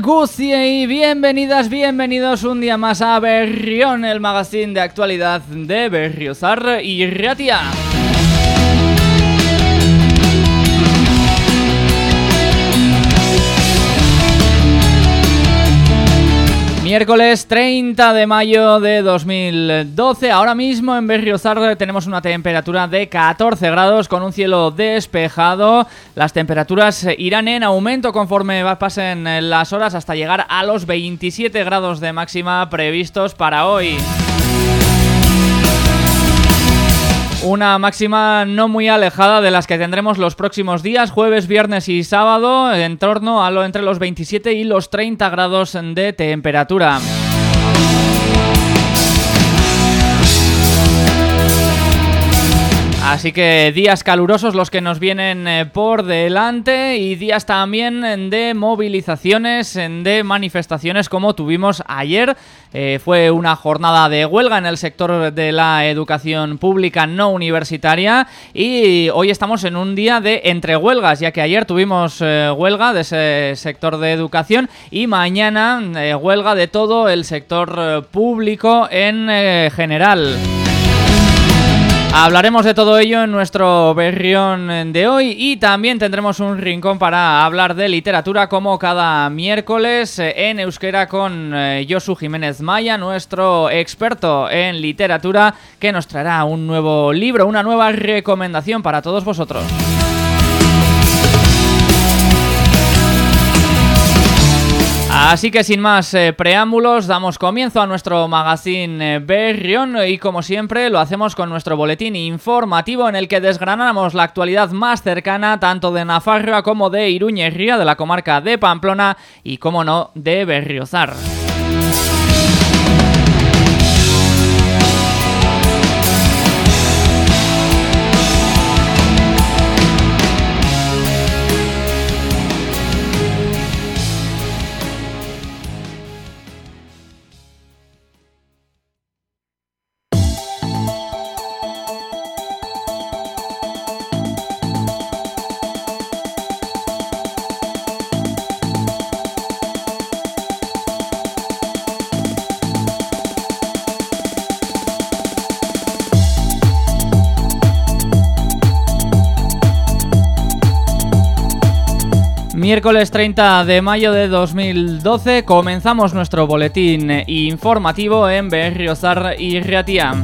Gusti y bienvenidas, bienvenidos un día más a Berrión, el magazine de actualidad de Berriozar y Ratia. Miércoles 30 de mayo de 2012, ahora mismo en Berriozar tenemos una temperatura de 14 grados con un cielo despejado. Las temperaturas irán en aumento conforme pasen las horas hasta llegar a los 27 grados de máxima previstos para hoy. Una máxima no muy alejada de las que tendremos los próximos días, jueves, viernes y sábado, en torno a lo entre los 27 y los 30 grados de temperatura. Así que días calurosos los que nos vienen eh, por delante y días también de movilizaciones, de manifestaciones como tuvimos ayer. Eh, fue una jornada de huelga en el sector de la educación pública no universitaria y hoy estamos en un día de entre huelgas, ya que ayer tuvimos eh, huelga de ese sector de educación y mañana huelga de todo el sector público en general. Hablaremos de todo ello en nuestro berrión de hoy y también tendremos un rincón para hablar de literatura como cada miércoles en euskera con eh, Josu Jiménez Maya, nuestro experto en literatura que nos traerá un nuevo libro, una nueva recomendación para todos vosotros. Así que sin más eh, preámbulos, damos comienzo a nuestro magazine eh, Berrión y como siempre lo hacemos con nuestro boletín informativo en el que desgranamos la actualidad más cercana tanto de Nafarroa como de Iruñería, de la comarca de Pamplona y como no de Berriozar. Miércoles 30 de mayo de 2012 comenzamos nuestro boletín informativo en Berriozar y Riatia.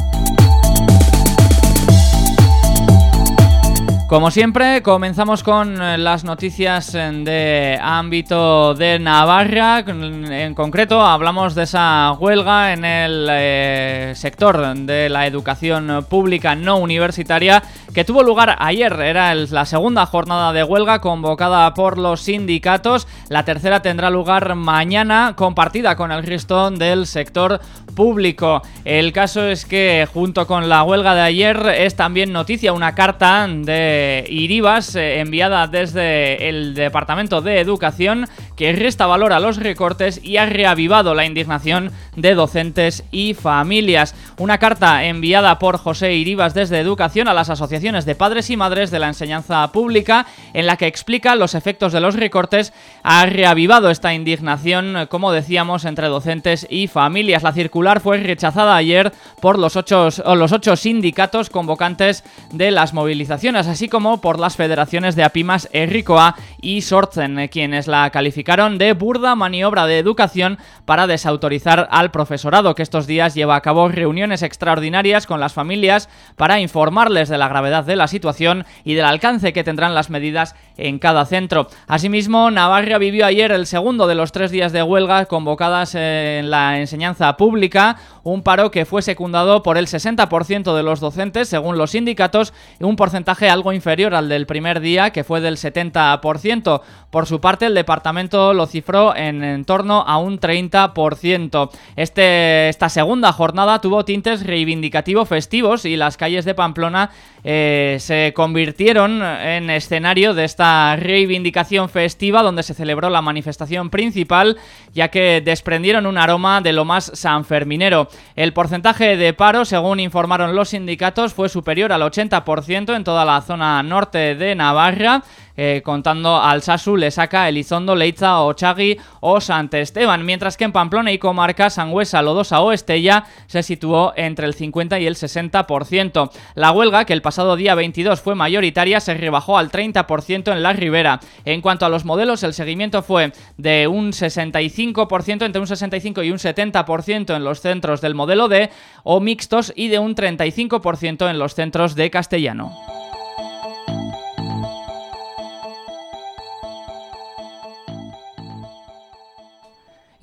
Como siempre, comenzamos con eh, las noticias eh, de ámbito de Navarra. En concreto, hablamos de esa huelga en el eh, sector de la educación pública no universitaria que tuvo lugar ayer. Era la segunda jornada de huelga convocada por los sindicatos. La tercera tendrá lugar mañana, compartida con el resto del sector público. El caso es que, junto con la huelga de ayer, es también noticia una carta de Iribas, eh, enviada desde el Departamento de Educación, que resta valor a los recortes y ha reavivado la indignación de docentes y familias. Una carta enviada por José Iribas desde Educación a las asociaciones de padres y madres de la enseñanza pública, en la que explica los efectos de los recortes, ha reavivado esta indignación, como decíamos, entre docentes y familias. La circular fue rechazada ayer por los ocho, los ocho sindicatos convocantes de las movilizaciones, así como por las federaciones de Apimas Erricoa y Sortzen, quienes la calificaron de burda maniobra de educación para desautorizar al profesorado, que estos días lleva a cabo reuniones extraordinarias con las familias para informarles de la gravedad de la situación y del alcance que tendrán las medidas en cada centro. Asimismo, Navarra vivió ayer el segundo de los tres días de huelga convocadas en la enseñanza pública, un paro que fue secundado por el 60% de los docentes, según los sindicatos, un porcentaje algo inferior al del primer día, que fue del 70%. Por su parte, el departamento lo cifró en, torno a un 30%. Este, esta segunda jornada tuvo tintes reivindicativos festivos y las calles de Pamplona eh, se convirtieron en escenario de esta reivindicación festiva donde se celebró la manifestación principal, ya que desprendieron un aroma de lo más sanferminero. El porcentaje de paro, según informaron los sindicatos, fue superior al 80% en toda la zona norte de Navarra, eh, contando al Sasu, Lesaca, Elizondo, Leitza, Ochagui o Esteban, mientras que en Pamplona y comarca Sangüesa, Lodosa o Estella se situó entre el 50 y el 60%. La huelga, que el pasado día 22 fue mayoritaria, se rebajó al 30% en la Ribera. En cuanto a los modelos, el seguimiento fue de un 65%, entre un 65 y un 70% en los centros del modelo D o mixtos y de un 35% en los centros de castellano.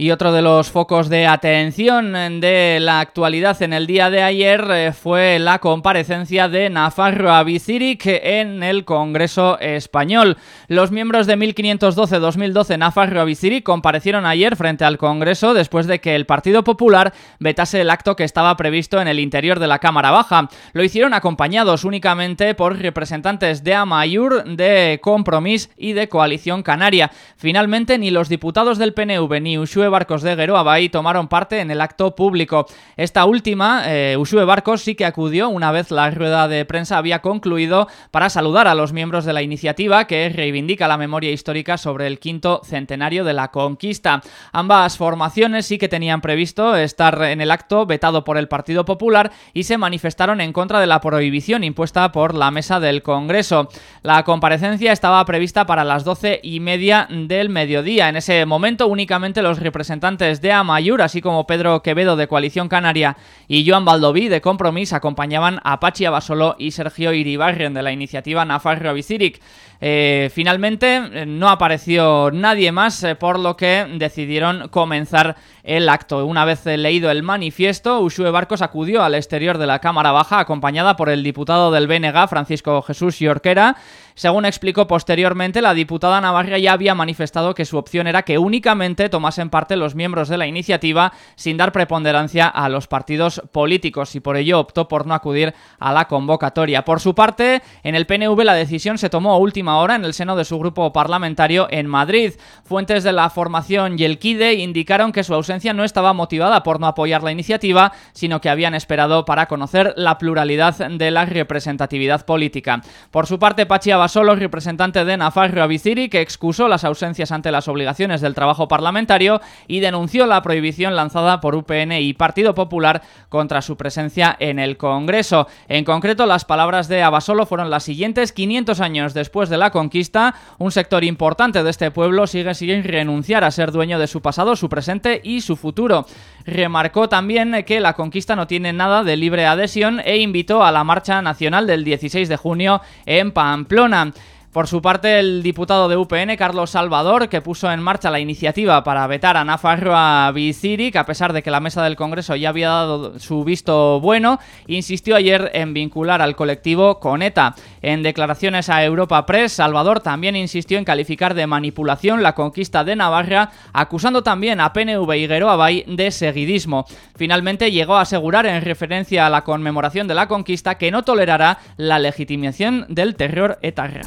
Y otro de los focos de atención de la actualidad en el día de ayer eh, fue la comparecencia de Nafarro Abicirik en el Congreso Español. Los miembros de 1512-2012 Nafarro Abicirik comparecieron ayer frente al Congreso después de que el Partido Popular vetase el acto que estaba previsto en el interior de la Cámara Baja. Lo hicieron acompañados únicamente por representantes de Amayur, de Compromís y de Coalición Canaria. Finalmente, ni los diputados del PNV ni Ushue Barcos de Geroabay tomaron parte en el acto público. Esta última, eh, Usue Barcos, sí que acudió una vez la rueda de prensa había concluido para saludar a los miembros de la iniciativa que reivindica la memoria histórica sobre el quinto centenario de la conquista. Ambas formaciones sí que tenían previsto estar en el acto vetado por el Partido Popular y se manifestaron en contra de la prohibición impuesta por la mesa del Congreso. La comparecencia estaba prevista para las doce y media del mediodía. En ese momento únicamente los representantes representantes de Amayur, así como Pedro Quevedo de Coalición Canaria y Joan Baldoví de Compromís, acompañaban a Pachi Abasolo y Sergio Iribarren de la iniciativa Nafarro Abisiric. Eh, finalmente eh, no apareció nadie más, eh, por lo que decidieron comenzar el acto. Una vez leído el manifiesto, Ushue Barcos acudió al exterior de la Cámara Baja acompañada por el diputado del BNG, Francisco Jesús Yorquera. Según explicó posteriormente, la diputada Navarra ya había manifestado que su opción era que únicamente tomasen parte los miembros de la iniciativa sin dar preponderancia a los partidos políticos y por ello optó por no acudir a la convocatoria. Por su parte, en el PNV la decisión se tomó a última hora en el seno de su grupo parlamentario en Madrid. Fuentes de la formación Yelkide indicaron que su ausencia no estaba motivada por no apoyar la iniciativa, sino que habían esperado para conocer la pluralidad de la representatividad política. Por su parte, Pachi Abasolo, representante de Nafarro Abiciri, que excusó las ausencias ante las obligaciones del trabajo parlamentario y denunció la prohibición lanzada por UPN y Partido Popular contra su presencia en el Congreso. En concreto, las palabras de Abasolo fueron las siguientes. 500 años después de la conquista, un sector importante de este pueblo sigue sin renunciar a ser dueño de su pasado, su presente y su futuro. Remarcó también que la conquista no tiene nada de libre adhesión e invitó a la marcha nacional del 16 de junio en Pamplona. Por su parte, el diputado de UPN, Carlos Salvador, que puso en marcha la iniciativa para vetar a Nafarro a que a pesar de que la mesa del Congreso ya había dado su visto bueno, insistió ayer en vincular al colectivo con ETA. En declaraciones a Europa Press, Salvador también insistió en calificar de manipulación la conquista de Navarra, acusando también a PNV y Geroabay de seguidismo. Finalmente llegó a asegurar en referencia a la conmemoración de la conquista que no tolerará la legitimación del terror etarra.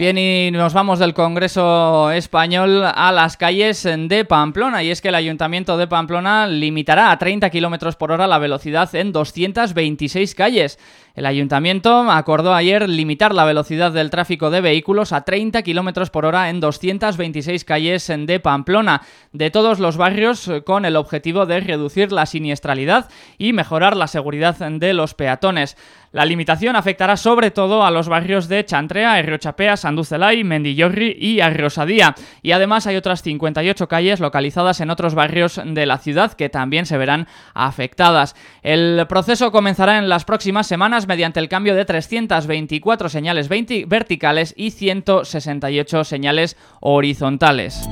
Bien, y nos vamos del Congreso Español a las calles de Pamplona. Y es que el Ayuntamiento de Pamplona limitará a 30 km por hora la velocidad en 226 calles. El ayuntamiento acordó ayer limitar la velocidad del tráfico de vehículos a 30 km por hora en 226 calles de Pamplona, de todos los barrios, con el objetivo de reducir la siniestralidad y mejorar la seguridad de los peatones. La limitación afectará sobre todo a los barrios de Chantrea, Herriochapea, Sanducelay, Mendillorri y Arrosadía. Y además hay otras 58 calles localizadas en otros barrios de la ciudad que también se verán afectadas. El proceso comenzará en las próximas semanas mediante el cambio de 324 señales verticales y 168 señales horizontales.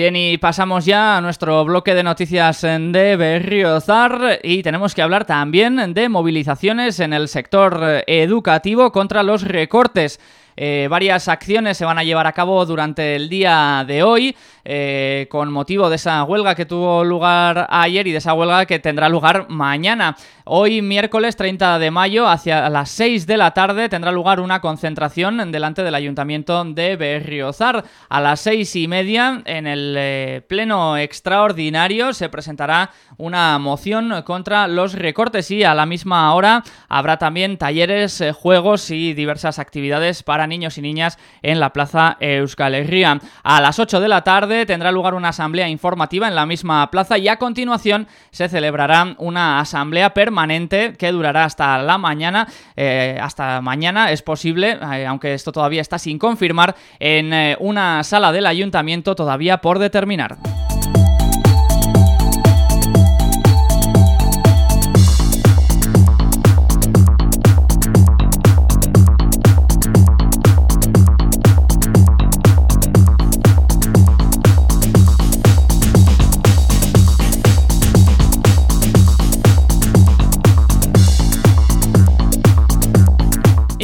Bien, y pasamos ya a nuestro bloque de noticias de Berriozar y tenemos que hablar también de movilizaciones en el sector educativo contra los recortes. Eh, varias acciones se van a llevar a cabo durante el día de hoy eh, con motivo de esa huelga que tuvo lugar ayer y de esa huelga que tendrá lugar mañana. Hoy, miércoles 30 de mayo, hacia las 6 de la tarde, tendrá lugar una concentración delante del Ayuntamiento de Berriozar. A las seis y media, en el eh, pleno extraordinario, se presentará una moción contra los recortes y a la misma hora habrá también talleres, juegos y diversas actividades para niños y niñas en la Plaza Euskal Herria. A las 8 de la tarde tendrá lugar una asamblea informativa en la misma plaza y a continuación se celebrará una asamblea permanente que durará hasta la mañana, eh, hasta mañana es posible, eh, aunque esto todavía está sin confirmar, en una sala del ayuntamiento todavía por determinar.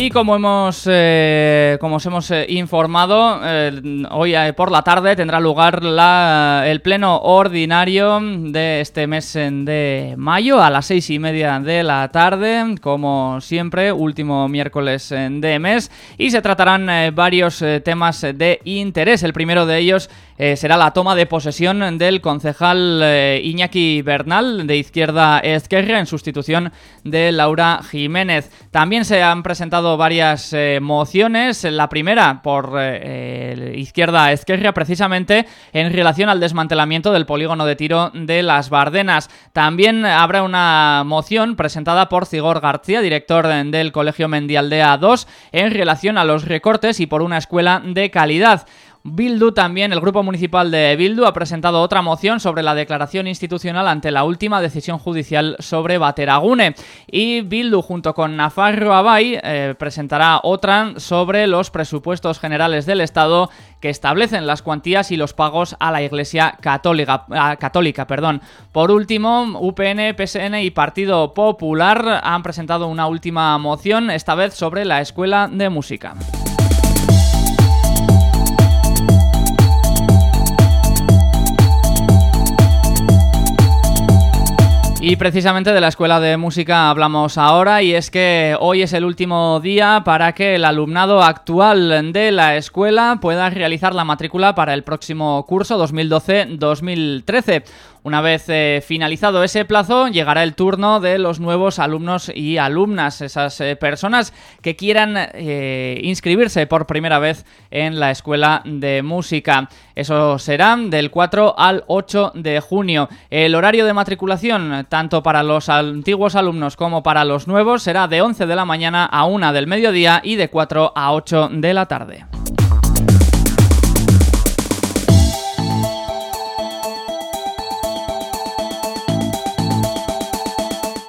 Y como hemos, eh, como os hemos eh, informado, eh, hoy por la tarde tendrá lugar la, el pleno ordinario de este mes de mayo a las seis y media de la tarde, como siempre, último miércoles de mes, y se tratarán varios temas de interés. El primero de ellos será la toma de posesión del concejal Iñaki Bernal de Izquierda Ezquerra en sustitución de Laura Jiménez. También se han presentado varias eh, mociones. La primera por eh, izquierda izquierda precisamente en relación al desmantelamiento del polígono de tiro de las Bardenas. También habrá una moción presentada por Cigor García, director del Colegio Mendialdea 2, en relación a los recortes y por una escuela de calidad. Bildu también, el grupo municipal de Bildu ha presentado otra moción sobre la declaración institucional ante la última decisión judicial sobre Bateragune y Bildu junto con Nafarro Abay eh, presentará otra sobre los presupuestos generales del Estado que establecen las cuantías y los pagos a la Iglesia Católica. católica perdón. Por último, UPN, PSN y Partido Popular han presentado una última moción, esta vez sobre la Escuela de Música. Y precisamente de la Escuela de Música hablamos ahora y es que hoy es el último día para que el alumnado actual de la escuela pueda realizar la matrícula para el próximo curso 2012-2013. Una vez eh, finalizado ese plazo, llegará el turno de los nuevos alumnos y alumnas, esas eh, personas que quieran eh, inscribirse por primera vez en la Escuela de Música. Eso será del 4 al 8 de junio. El horario de matriculación, tanto para los antiguos alumnos como para los nuevos, será de 11 de la mañana a 1 del mediodía y de 4 a 8 de la tarde.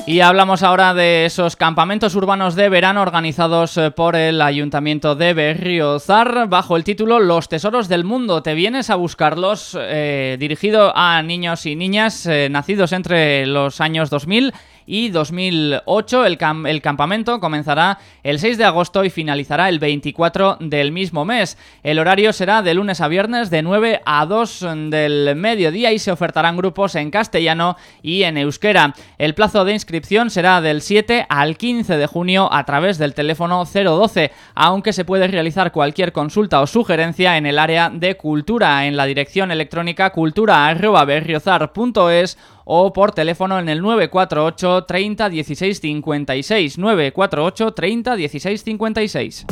Y hablamos ahora de esos campamentos urbanos de verano organizados eh, por el Ayuntamiento de Berriozar bajo el título Los Tesoros del Mundo. Te vienes a buscarlos, eh, dirigido a niños y niñas eh, nacidos entre los años 2000 y 2008. El, el campamento comenzará el 6 de agosto y finalizará el 24 del mismo mes. El horario será de lunes a viernes de 9 a 2 del mediodía y se ofertarán grupos en castellano y en euskera. El plazo de inscripción será del 7 al 15 de junio a través del teléfono 012, aunque se puede realizar cualquier consulta o sugerencia en el área de cultura en la dirección electrónica cultura.berriozar.es o por teléfono en el 948 30 16 56 948 30 16 56.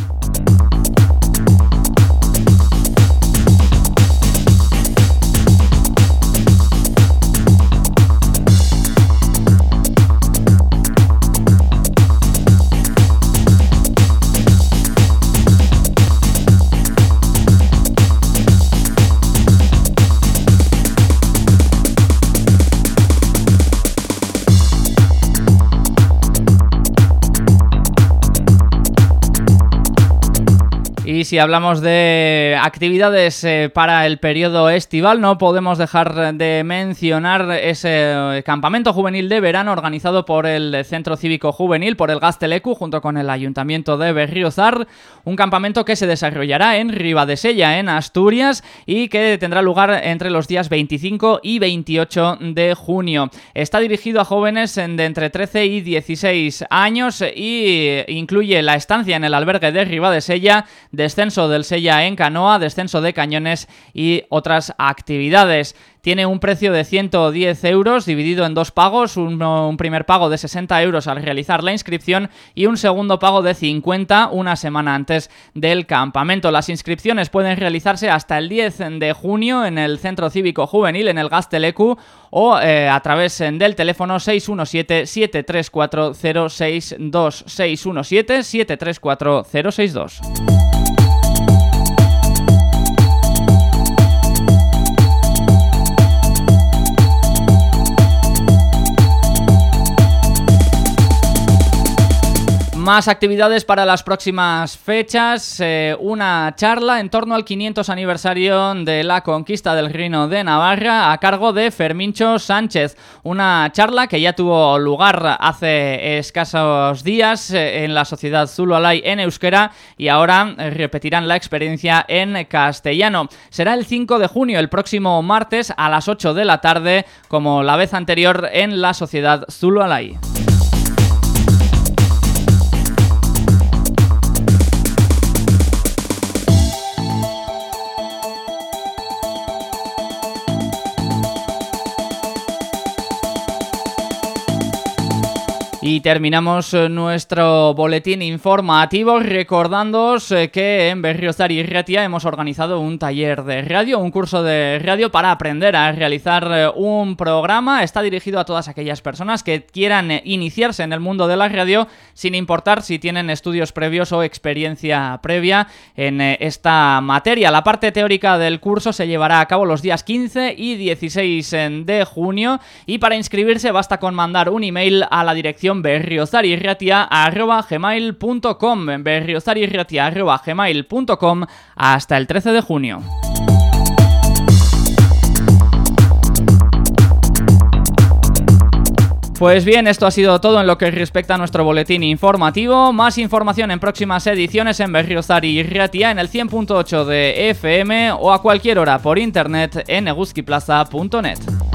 Si hablamos de actividades eh, para el periodo estival, no podemos dejar de mencionar ese campamento juvenil de verano organizado por el Centro Cívico Juvenil, por el Gastelecu, junto con el Ayuntamiento de Berriozar. Un campamento que se desarrollará en Ribadesella, en Asturias, y que tendrá lugar entre los días 25 y 28 de junio. Está dirigido a jóvenes de entre 13 y 16 años y incluye la estancia en el albergue de Ribadesella descenso del Sella en canoa, descenso de cañones y otras actividades. Tiene un precio de 110 euros dividido en dos pagos, un, primer pago de 60 euros al realizar la inscripción y un segundo pago de 50 una semana antes del campamento. Las inscripciones pueden realizarse hasta el 10 de junio en el Centro Cívico Juvenil, en el Gastelecu, o eh, a través del teléfono 617-734-062. 617-734-062. Más actividades para las próximas fechas, eh, una charla en torno al 500 aniversario de la conquista del Reino de Navarra a cargo de Fermincho Sánchez. Una charla que ya tuvo lugar hace escasos días eh, en la Sociedad Zulualay en euskera y ahora eh, repetirán la experiencia en castellano. Será el 5 de junio, el próximo martes a las 8 de la tarde, como la vez anterior en la Sociedad Zulualay. Y terminamos eh, nuestro boletín informativo recordándoos eh, que en Berriozar y Retia hemos organizado un taller de radio, un curso de radio para aprender a realizar eh, un programa. Está dirigido a todas aquellas personas que quieran iniciarse en el mundo de la radio sin importar si tienen estudios previos o experiencia previa en esta materia. La parte teórica del curso se llevará a cabo los días 15 y 16 de junio y para inscribirse basta con mandar un email a la dirección berriozarirratia.gmail.com berriozarirratia.gmail.com hasta el 13 de junio. Pues bien, esto ha sido todo en lo que respecta a nuestro boletín informativo. Más información en próximas ediciones en Berriozar y Ratia en el 100.8 de FM o a cualquier hora por internet en eguzquiplaza.net.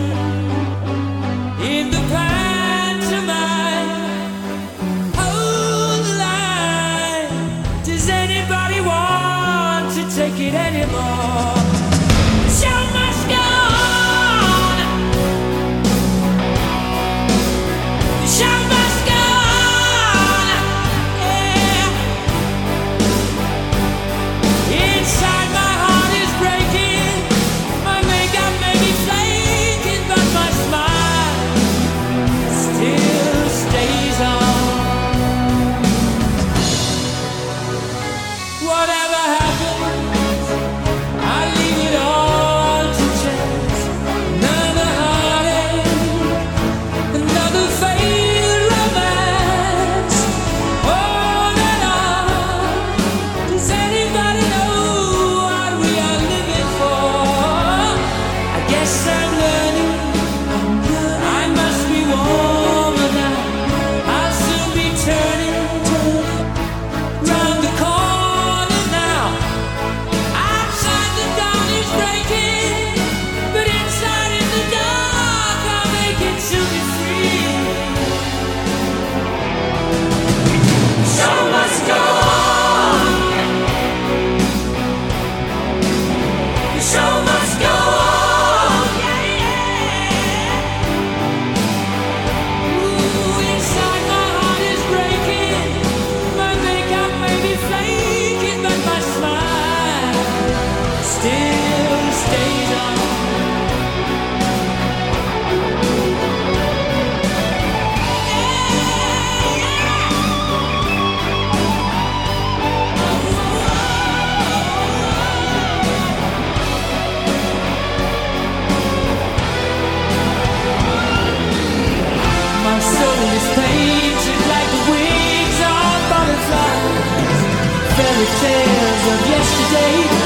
tears of yesterday.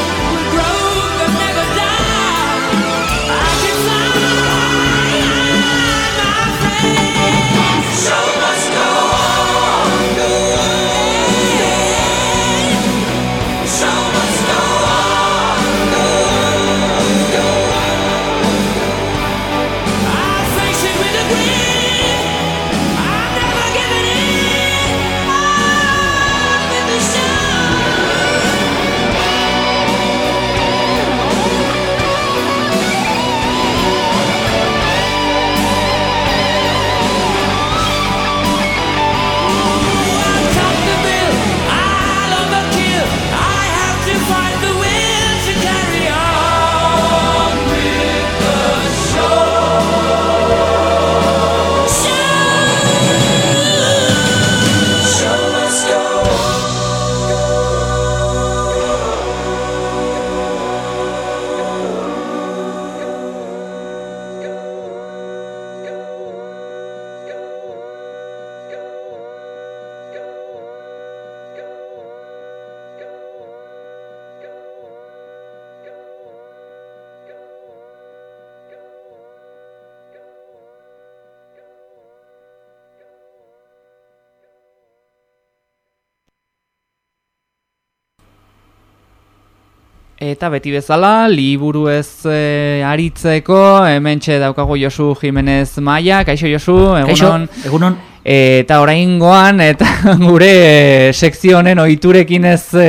Eta beti bezala, liburu ez e, aritzeko, hementxe daukagu Josu Jimenez Maia, kaixo Josu, egunon. Kaixo, egunon. Eta oraingoan eta gure sekzio honen ohiturekin ez e,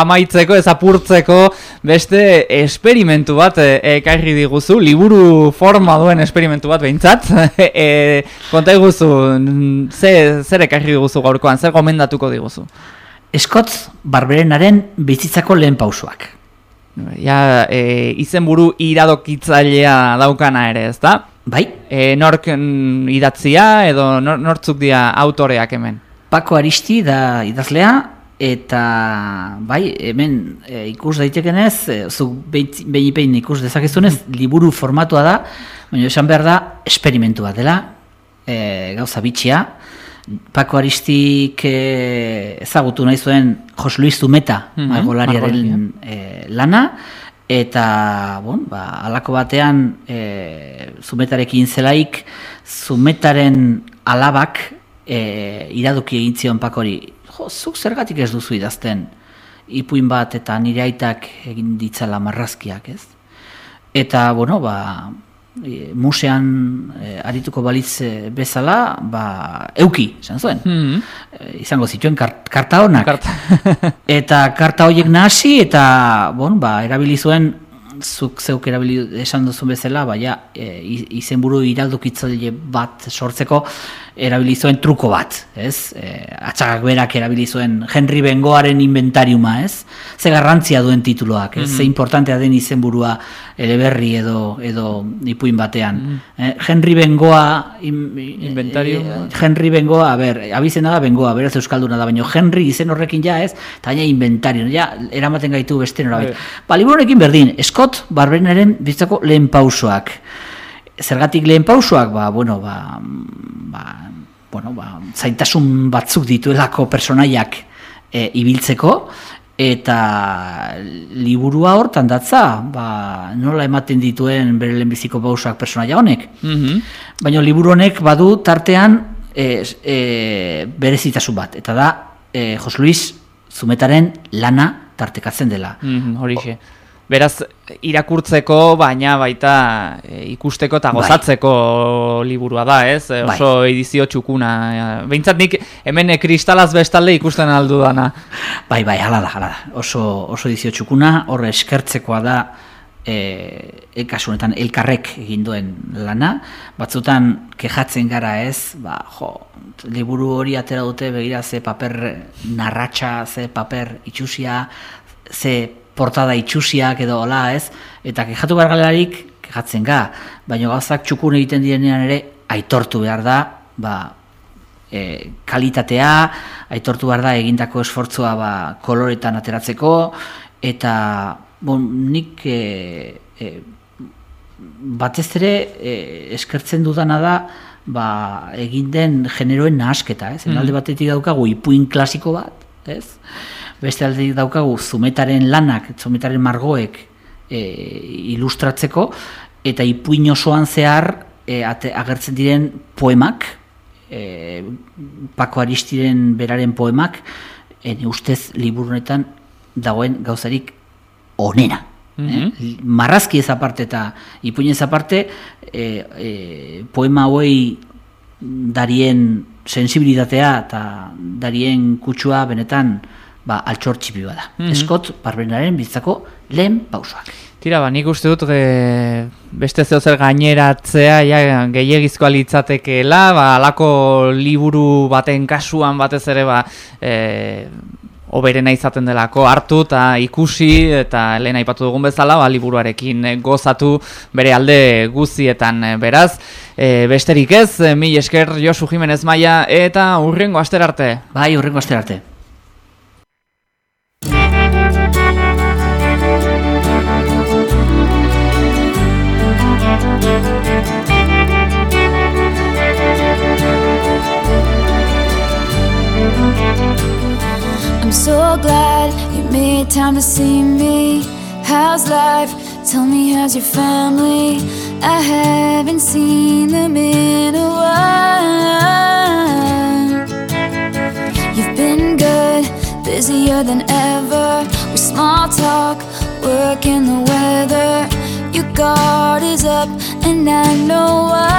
amaitzeko, ez apurtzeko beste esperimentu bat e, ekarri diguzu, liburu forma duen esperimentu bat behintzat. e, konta iguzu, ze, zer ekarri diguzu gaurkoan, zer gomendatuko diguzu? Eskotz barberenaren bizitzako lehen pausoak. Ja, e, izenburu iradokitzailea daukana ere, ezta? Bai, E, nork mm, idatzia edo nor, nortzuk dira autoreak hemen? Pako Aristi da idazlea, eta bai, hemen e, ikus daitekenez, e, zuk behin behin ikus dezakezunez, liburu formatua da, baina esan behar da, esperimentu bat dela, e, gauza bitxia. Pako Aristik e, ezagutu nahi zuen Jos Luis Zumeta, Mhm, margolariaren e, lana, eta, bon, ba, alako batean e, Zumetarekin zelaik, Zumetaren alabak e, iradoki egin zion pakori, jo, zuk zergatik ez duzu idazten ipuin bat eta nire aitak egin ditzala marrazkiak, ez? Eta, bueno, ba, e, musean e, arituko balitz e, bezala, ba, euki, esan zuen. Hmm. E, izango zituen kart, karta honak. Karta. eta karta horiek nahasi eta bon, ba, erabili zuen zuk zeuk erabili esan duzun bezala, baina e, i- izenburu iraldukitzaile bat sortzeko erabili zuen truko bat, ez? E, atxagak berak erabili zuen Henry Bengoaren inventariuma, ez? Ze garrantzia duen tituloak, ez? Ze importantea den izenburua eleberri edo edo ipuin batean. Eh, Henry Bengoa im- Inventarium. eh, Henry Bengoa, a ber, abizena da Bengoa, beraz euskalduna da, baina Henry izen horrekin ja ez, eta baina inventario, ja, eramaten gaitu beste norabait. Bai. Ba, liburu honekin berdin, Scott Barbenaren bizitzako lehen pausoak. Zergatik lehen pausoak, ba, bueno, ba, ba, bueno, ba, zaintasun batzuk dituelako personaiak e, ibiltzeko, eta liburua hortan datza, ba, nola ematen dituen bere lehenbiziko pausoak personaia honek. Mhm. Baina liburu honek badu tartean e, e, berezitasun bat, eta da e, Jos Luis Zumetaren lana tartekatzen dela. Mhm, horixe. Beraz, irakurtzeko, baina baita e, ikusteko eta Bai. gozatzeko liburua da, ez? E, Bai. Oso edizio txukuna. Behintzat nik hemen e, kristalaz bestalde ikusten aldu dana. Bai, bai, hala da, hala da. Oso, oso edizio txukuna, horre eskertzekoa da e, e, kasu honetan elkarrek egin duen lana. Batzutan kejatzen gara ez, ba, jo, liburu hori atera dute begira ze paper narratxa, ze paper itxusia, ze portada itxusiak edo hola ez, eta kejatu behar galarik kejatzen ga, baina gauzak txukun egiten direnean ere aitortu behar da, ba, e, kalitatea, aitortu behar da egindako esfortzua ba, koloretan ateratzeko, eta bon, nik e, e, batez ere e, eskertzen dudana da ba, egin den generoen nahasketa, ez? Mm. Alde batetik daukagu ipuin klasiko bat, ez? Beste aldetik daukagu zumetaren lanak, zumetaren margoek e, ilustratzeko, eta ipuin osoan zehar e, ate, agertzen diren poemak, e, Pako Aristiren beraren poemak, ene ustez liburunetan dagoen gauzarik onena. Mhm. eh? Marrazki ez aparte eta ipuin ez aparte, e, e, poema hauei darien sensibilitatea eta darien kutsua benetan ba, altxor txipi bada. Mhm. Eskot, barbenaren bizitzako lehen pausoak. Tira, ba, nik uste dut e, beste zeo zer gaineratzea ja, gehiagizkoa litzatekeela, ba, alako liburu baten kasuan batez ere ba, e, oberena izaten delako hartu eta ikusi eta lehen aipatu dugun bezala ba, liburuarekin eh, gozatu bere alde guzietan eh, beraz. E, besterik ez, eh, mil esker Josu Jimenez Maia eta urrengo aster arte. Bai, horrengo aster arte. Time to see me. How's life? Tell me, how's your family? I haven't seen them in a while. You've been good, busier than ever. We small talk, work and the weather. Your guard is up, and I know why.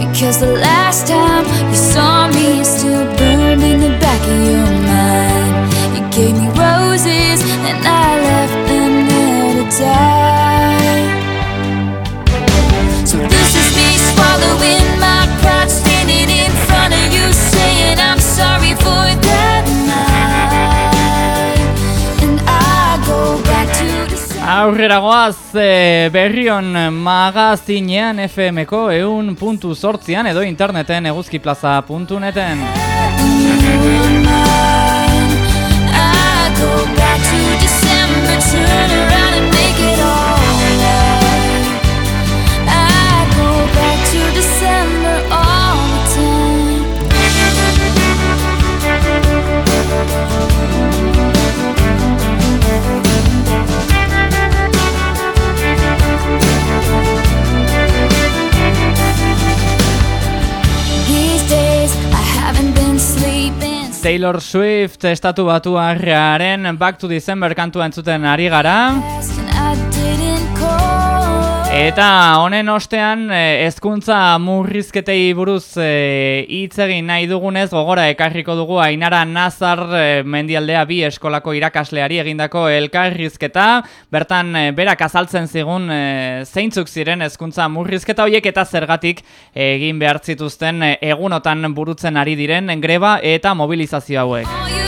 Because the last time you saw me is still burned in the back of your. You gave me roses and I left them there to die. So this is me swallowing my pride, standing in front of you, saying I'm sorry for that night. And I go back to the Aurrera goaz e, berrion magazinean FM-ko eun puntu sortzian edo interneten eguzkiplaza.neten. Go back to December, turn around Taylor Swift estatu batu Back to December kantua entzuten ari gara. Eta honen ostean eh, hezkuntza murrizketei buruz eh, hitz egin nahi dugunez gogora ekarriko dugu Ainara Nazar eh, mendialdea bi eskolako irakasleari egindako elkarrizketa. Bertan eh, berak azaltzen zigun eh, zeintzuk ziren hezkuntza murrizketa hoiek eta zergatik egin behar zituzten eh, egunotan burutzen ari diren greba eta mobilizazio hauek.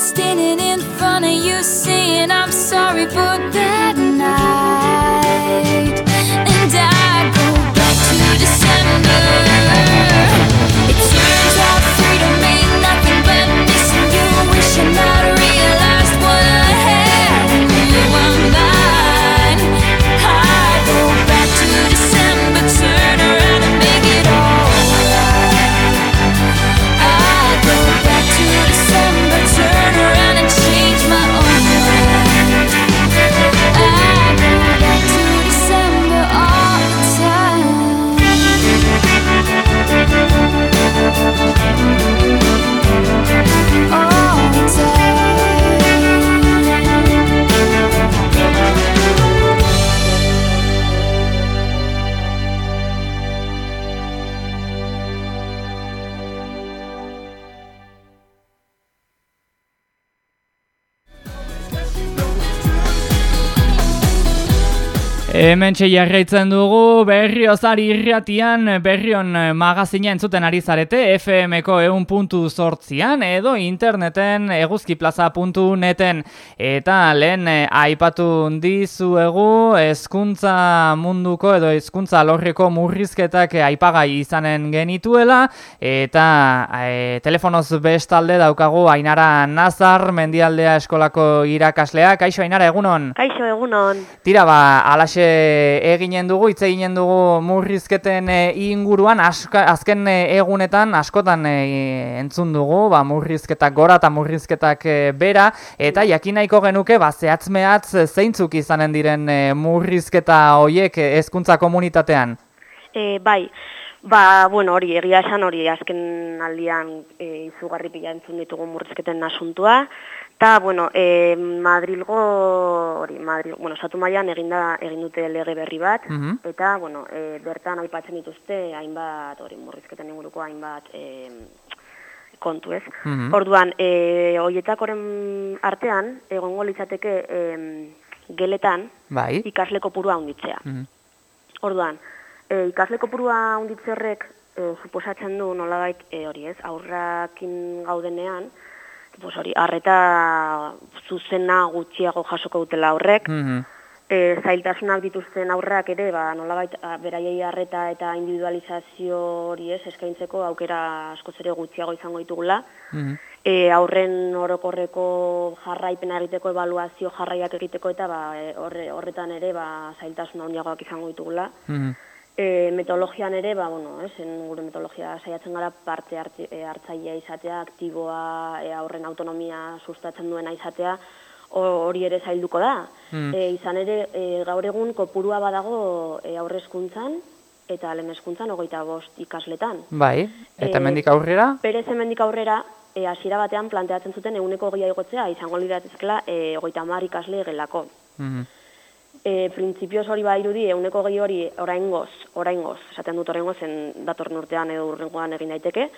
Standing in front of you, saying I'm sorry for that Hemen jarraitzen dugu berriozari irratian berrion magazina entzuten ari zarete FM-ko eun puntu sortzian edo interneten eguzkiplaza.neten eta lehen eh, aipatu dizuegu hezkuntza munduko edo hezkuntza alorreko murrizketak aipagai izanen genituela eta e, telefonoz bestalde daukagu Ainara Nazar mendialdea eskolako irakaslea. Kaixo Ainara egunon? Kaixo, egunon. Tira ba, alaxe eginen dugu, hitz eginen dugu murrizketen e, inguruan, aska, azken e, egunetan askotan entzun dugu, ba, murrizketak gora eta murrizketak bera, eta jakin nahiko genuke, ba, zehatz mehatz zeintzuk izanen diren murrizketa hoiek hezkuntza komunitatean. E, bai, ba, bueno, hori, egia esan hori, azken aldian e, izugarri pila entzun ditugu murrizketen asuntua, eta, bueno, e, Madrilgo, hori, Madril, bueno, satu mailan eginda, egin dute lege berri bat, Mhm. eta, bueno, e, bertan aipatzen dituzte hainbat, hori, murrizketen inguruko hainbat, e, kontu ez. Mhm. Orduan, e, hoietakoren artean, egongo litzateke e, geletan Bai. ikasle kopurua handitzea. Mhm. Orduan, e, ikasle kopurua handitze horrek e, suposatzen du nolabait e, hori ez, aurrakin gaudenean, pues hori, arreta zuzena gutxiago jasoko dutela horrek, Mhm. e, zailtasunak dituzten aurrak ere, ba, nolabait beraiei arreta eta individualizazio hori ez, eskaintzeko aukera askoz ere gutxiago izango ditugula, Mhm. e, aurren orokorreko jarraipena egiteko, evaluazio jarraiak egiteko eta ba, e, horre, horretan ere ba, zailtasun handiagoak izango ditugula. Mhm. E, metodologian ere, ba, bueno, ez, en gure metodologia saiatzen gara parte hartze, e, hartzailea izatea, aktiboa, e, aurren autonomia sustatzen duena izatea, ho- hori ere zailduko da. Mm. E, izan ere, e, gaur egun kopurua badago e, aurre hezkuntzan eta lehen hezkuntzan hogeita bost ikasletan. Bai, eta E, hemendik aurrera? Berez hemendik aurrera, e, hasiera batean planteatzen zuten eguneko igotzea, izango liratezkela e, hogeita hamar ikasle gelako. Mhm. E, printzipioz hori badirudi, euneko gehi hori oraingoz, oraingoz, esaten dut oraingoz, zen datorren urtean edo urrengoan egin daiteke,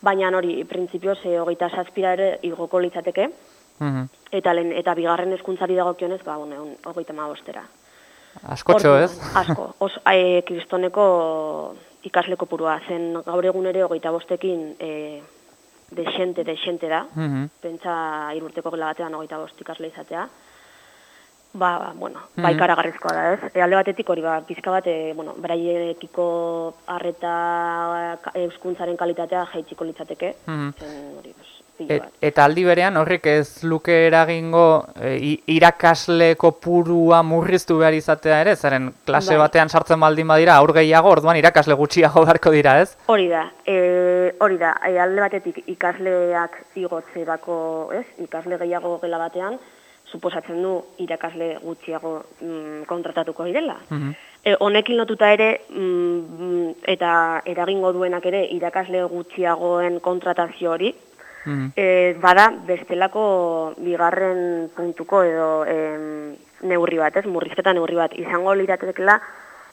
baina hori, printzipioz, e, hogeita zazpira ere igoko litzateke, Mhm. eta, lehen, eta bigarren hezkuntzari dagokionez, ba, bueno, hogeita hamabostera. Askotxo Orduan, ez? Asko. Os, e, kristoneko ikasle kopurua, zen gaur egun ere hogeita bostekin e, desente, desente da, Mhm. pentsa irurteko gela batean hogeita bost ikasle izatea, ba, bueno, Mhm. ba ikaragarrizkoa da, ez? E, alde batetik hori, ba, pizka bat, e, bueno, beraiekiko arreta ka- euskuntzaren kalitatea jaitsiko litzateke, Mhm. zen hori, pilo Et, eta aldi berean horrek ez luke eragingo e, irakasle kopurua murriztu behar izatea ere, zeren klase Bai. batean sartzen baldin badira aur gehiago, orduan irakasle gutxiago beharko dira, ez? Hori da, e, hori da, e, alde batetik ikasleak igotzerako, ez, ikasle gehiago gela batean, suposatzen du irakasle gutxiago mm, kontratatuko direla. Mhm. E, honekin lotuta ere, mm, mm, eta eragingo duenak ere, irakasle gutxiagoen kontratazio hori, Mhm. e, bada bestelako bigarren puntuko edo em, neurri bat, ez, murrizketa neurri bat, izango liratekela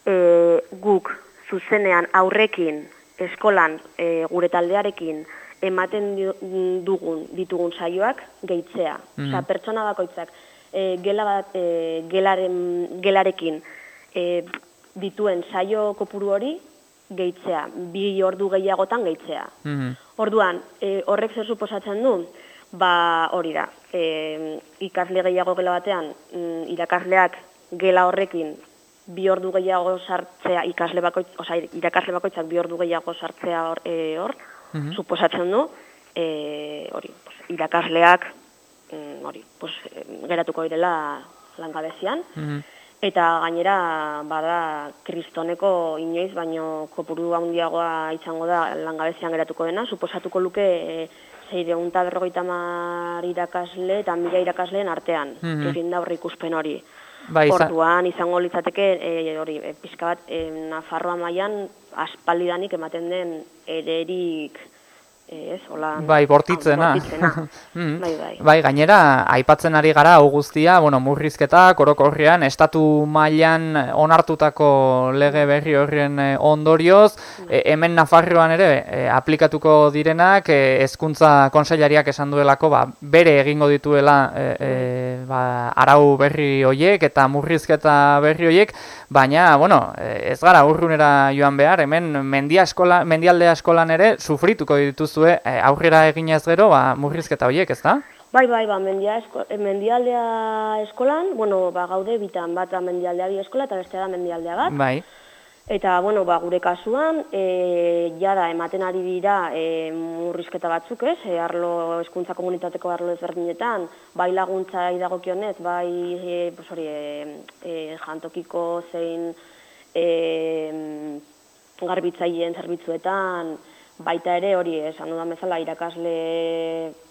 e, guk zuzenean aurrekin, eskolan, e, gure taldearekin, ematen dugun, ditugun saioak gehitzea. Osea, pertsona bakoitzak e, gela bat, e, gelaren, gelarekin e, dituen saio kopuru hori gehitzea, bi ordu gehiagotan gehitzea. Mhm. Orduan, e, horrek zer suposatzen du? Ba, hori da, e, ikasle gehiago gela batean, mm, irakasleak gela horrekin bi ordu gehiago sartzea ikasle bakoitz, osea, irakasle bakoitzak bi ordu gehiago sartzea hor, e, hor suposatzen du, e, hori, pues, irakasleak, mm, hori, pues, geratuko direla langabezian, Mhm. Eta gainera, bada, kristoneko inoiz, baino kopuru handiagoa izango da langabezian geratuko dena, suposatuko luke e, zeireun eta berrogeita mar irakasle eta mila irakasleen artean, Mhm. egin da horri ikuspen hori. Bai, izan- Orduan, izango litzateke, e, hori, e, pixka bat, e, Nafarroa mailan aspaldidanik ematen den ererik e, ez, hola... Bai, bortitzena. bortitzena. Mm. bai, bai. Bai, gainera, aipatzen ari gara, hau guztia, bueno, murrizketak, orokorrean, estatu mailan onartutako lege berri horren eh, ondorioz, e, hemen Nafarroan ere, e, aplikatuko direnak, e, hezkuntza konseilariak esan duelako, ba, bere egingo dituela e, e, ba, arau berri hoiek eta murrizketa berri hoiek, baina, bueno, ez gara urrunera joan behar, hemen mendia eskola, mendialdea eskolan ere, sufrituko dituzue e, aurrera eginez gero, ba, murrizketa hoiek, ez da? Bai, bai, ba, mendia esko, eh, mendialdea eskolan, bueno, ba, gaude bitan bat da mendialdea bi eskola eta bestea da mendialdea bat. Bai. Eta, bueno, ba, gure kasuan, e, jada ematen ari dira e, murrizketa batzuk, ez? E, arlo, eskuntza komunitateko arlo ezberdinetan, bai laguntza idagokionez, bai, e, hori, e, e, jantokiko zein e, garbitzaileen zerbitzuetan, baita ere hori, esan dudan bezala, irakasle,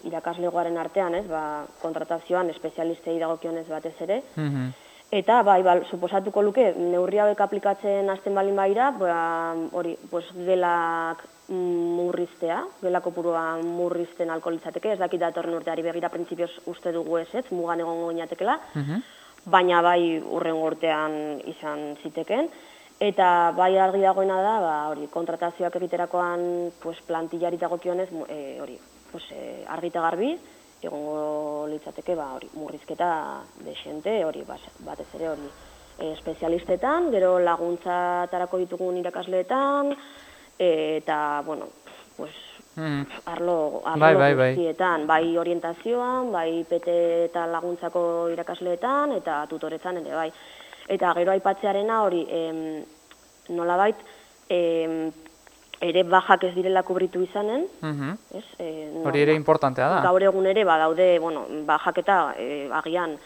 irakaslegoaren artean, ez? Ba, kontratazioan espezialistei dagokionez batez ere, Mhm. Eta, bai, bal, suposatuko luke, neurri hauek aplikatzen hasten balin baira, ba, hori, pues, gelak mm, murriztea, gela kopurua murrizten alko litzateke, ez dakit datorren urteari begira printzipioz uste dugu ez, ez, mugan egongo ginatekela, Mhm. baina bai urren urtean izan ziteken. Eta bai argi dagoena da, ba, hori, kontratazioak egiterakoan pues, plantillari dagokionez, e, hori, pues, e, argi eta garbi, egongo litzateke, ba, hori, murrizketa desente, hori, bas, batez ere hori, e, espezialistetan, gero laguntzatarako ditugun irakasleetan, e, eta, bueno, pues, Mhm. arlo, arlo Bai, bai, bai. guztietan, bai orientazioan, bai PT eta laguntzako irakasleetan, eta tutoretzan ere, bai. Eta gero aipatzearena hori, em, nolabait, em, ere bajak ez direla kubritu izanen, Mhm. ez? E, Hori ere importantea da. Gaur egun ere badaude, bueno, bajak eta e, agian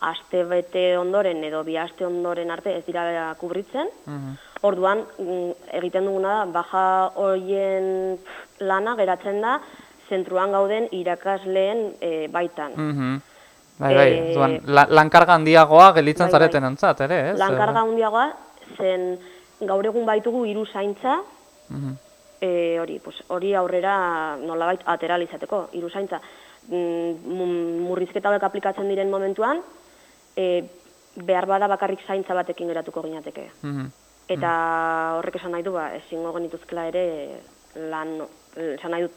aste bete ondoren edo bi aste ondoren arte ez dira kubritzen. Mhm. Orduan mm, egiten duguna da baja horien lana geratzen da zentruan gauden irakasleen e, baitan. Mhm. Bai, bai, Eh, duan, la, lankarga handiagoa gelitzen bai, bai. zareten ontzat, ere, ez? Lankarga handiagoa zen gaur egun baitugu hiru zaintza Mhm. e, hori, pues, hori aurrera nolabait atera izateko, hiru zaintza. Mm, mu- murrizketa hauek aplikatzen diren momentuan, e, behar bada bakarrik zaintza batekin geratuko ginateke. Mhm. Eta horrek esan nahi du, ba, ezingo genituzkela ere lan, esan nahi dut,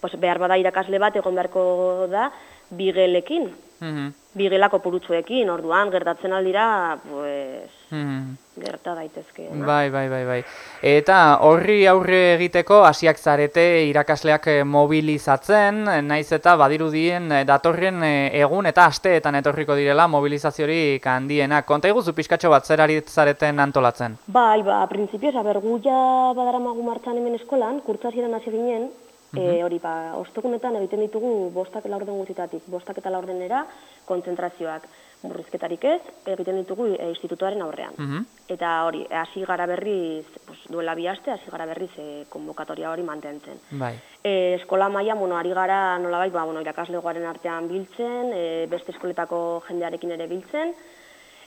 pues, behar bada irakasle bat egon beharko da bigelekin, Mhm. bigelako purutzuekin, orduan, gertatzen aldira, pues, Mhm. gerta daitezke. Bai, bai, bai, bai. Eta horri aurre egiteko hasiak zarete irakasleak mobilizatzen, naiz eta badirudien datorren egun eta asteetan etorriko direla mobilizaziorik handiena. Konta iguzu pixkatxo bat zer ari zareten antolatzen. Bai, ba, printzipioz, aber, gu ja badaramagu martxan hemen eskolan, kurtzazieran hasi ginen, e, hori, ba, ostegunetan egiten ditugu bostak laurden guztitatik, bostak eta laurdenera kontzentrazioak murrizketarik ez, egiten ditugu e, institutoaren aurrean. Mhm. Eta hori, hasi gara berriz, pues, duela bi aste, hasi gara berriz e, konbokatoria hori mantentzen. Bai. E, eskola maila, bueno, ari gara nolabait, ba, bueno, irakaslegoaren artean biltzen, e, beste eskoletako jendearekin ere biltzen,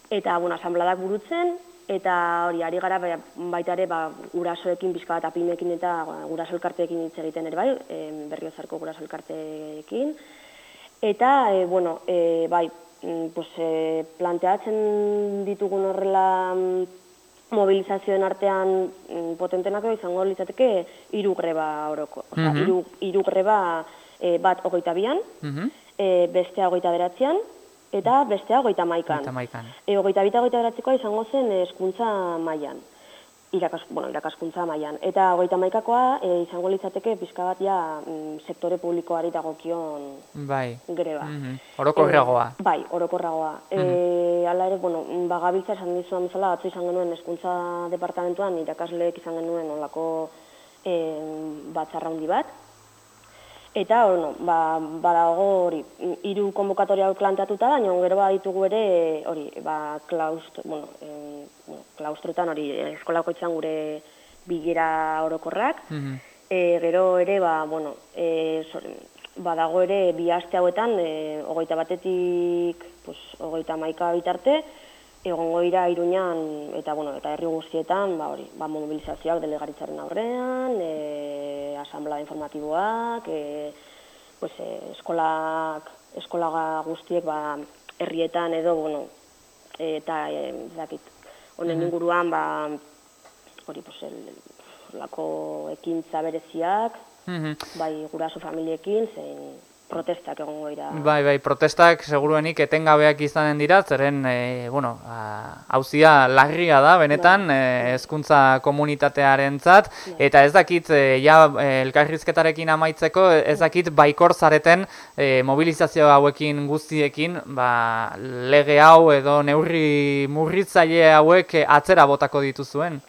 eta, bueno, asanbladak burutzen, eta hori, ari gara ba- baita ere, ba, gurasoekin, bizka bat apimekin eta ba, guraso elkarteekin hitz egiten ere bai, e, berriozarko guraso elkarteekin, eta, e, bueno, e, bai, mm, pues, e, planteatzen ditugun horrela mm, mobilizazioen artean mm, potentenako izango litzateke hiru greba oroko. Osea, Mhm. hiru hiru greba e, bat hogeita bian, Mhm. e, bestea hogeita beratzean, eta bestea hogeita maikan. Eta maikan. E, hogeita bita hogeita beratzikoa izango zen e, hezkuntza mailan. Irakas, bueno, irakaskuntza mailan. Eta hogeita maikakoa e, izango litzateke pizka bat ja mm, sektore publikoari dagokion Bai. greba. Mhm. Orokorragoa. E, bai, orokorragoa. E, hala ere, bueno, bagabiltza esan dizuan bezala, atzo izan genuen eskuntza departamentuan irakasleek izan genuen olako e, batzarra handi bat. Eta, bueno, ba, badago hori, hiru konbokatoria hau planteatuta, baina gero baditugu ere, hori, ba, klaustro, bueno, e, bueno, klaustroetan hori, eskolako izan gure bilera orokorrak, Mhm. E, gero ere, ba, bueno, e, sor, badago ere bi aste hauetan, e, hogeita batetik, pues, hogeita maika bitarte, egongo dira iruñan, eta, bueno, eta herri guztietan, ba, hori, ba, mobilizazioak delegaritzaren aurrean, e, asamblea informatiboak, e, pues, e, eskolak, eskola guztiek ba, herrietan edo, bueno, eta e, dakit, honen inguruan, ba, hori, pues, el, lako ekintza bereziak, Mhm. bai guraso familiekin, zein protestak egongo dira. Bai, bai, protestak seguruenik etengabeak izanen dira, zeren, e, bueno, hauzia larria da, benetan, e, hezkuntza komunitatearentzat, eta ez dakit, e, ja, e, elkarrizketarekin amaitzeko, ez dakit baikor zareten e, mobilizazio hauekin guztiekin, ba, lege hau edo neurri murritzaile hauek e, atzera botako dituzuen.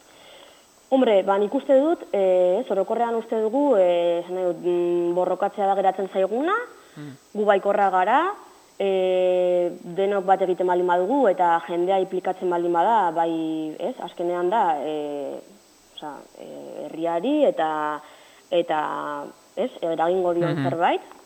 Hombre, ba, nik uste dut, e, ez, orokorrean uste dugu, e, dut, mm, borrokatzea da geratzen zaiguna, gu baikorra gara, e, denok bat egiten baldin badugu, eta jendea implikatzen baldin bada, bai, ez, azkenean da, e, oza, e, herriari eta, eta, ez, eragingo dion zerbait.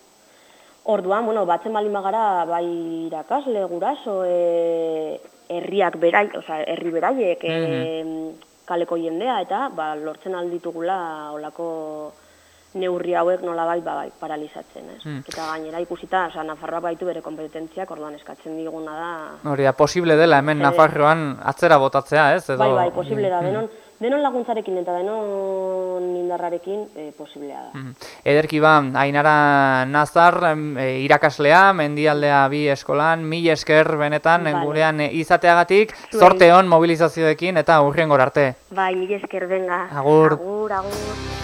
Orduan, bueno, batzen baldin bagara, bai irakasle, guraso, e, herriak berai, oza, herri beraiek, e, kaleko jendea, eta ba, lortzen alditugula olako neurri hauek nolabait ba, bai, paralizatzen, ez? Eta gainera ikusita, oza, Nafarroa baitu bere kompetentziak, orduan eskatzen diguna da... Hori da, posible dela hemen Nafarroan atzera botatzea, ez? Edo, Bai, bai, posible da, denon, denon laguntzarekin eta denon indarrarekin e, posiblea da. Mhm. Ederki ba, Ainara Nazar, e, irakaslea, mendialdea bi eskolan, mil esker benetan Vale. gurean izateagatik, zorte hon mobilizazioekin eta urrengor arte. Bai, mila esker benga. Agur. Agur, agur.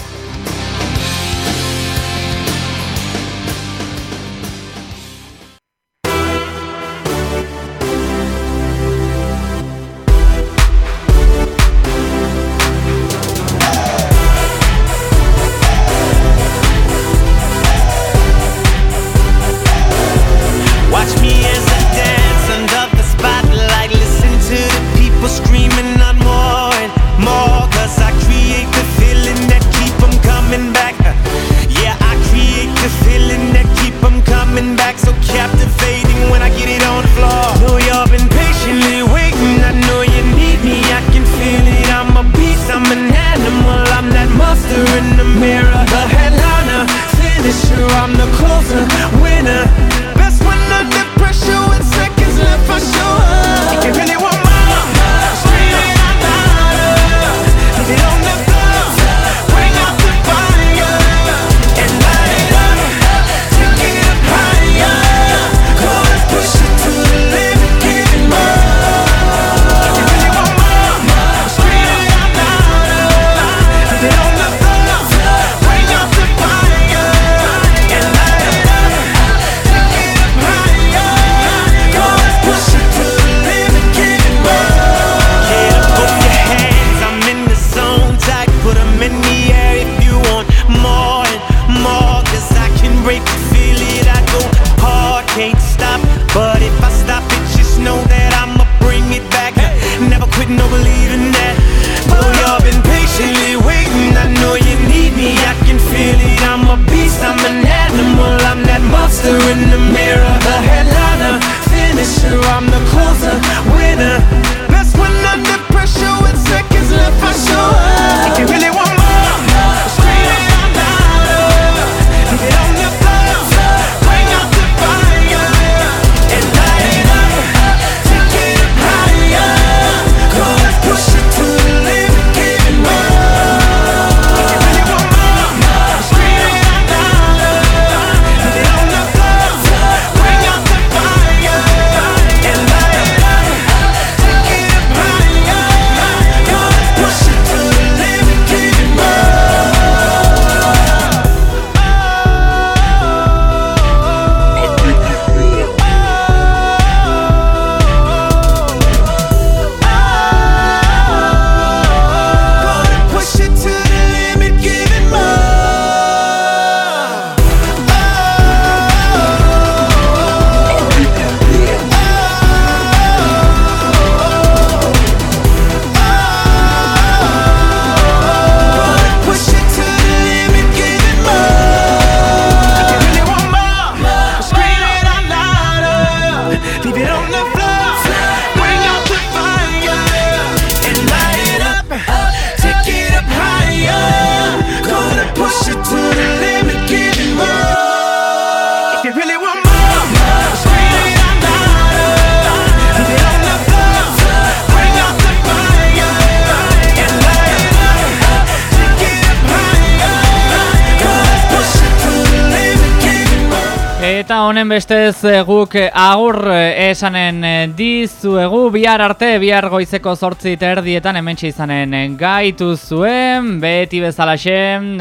Honen bestez eh, guk eh, agur eh, esanen dizuegu bihar arte, bihar goizeko zortzi erdietan hementxe izanen gaitu zuen, beti bezalaxe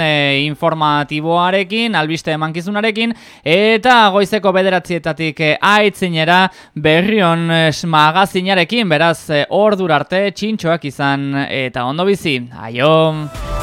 eh, informatiboarekin, albiste emankizunarekin, eta goizeko bederatzietatik aitzinera berrion magazinarekin, beraz ordura arte txintxoak izan eta ondo bizi. Aio!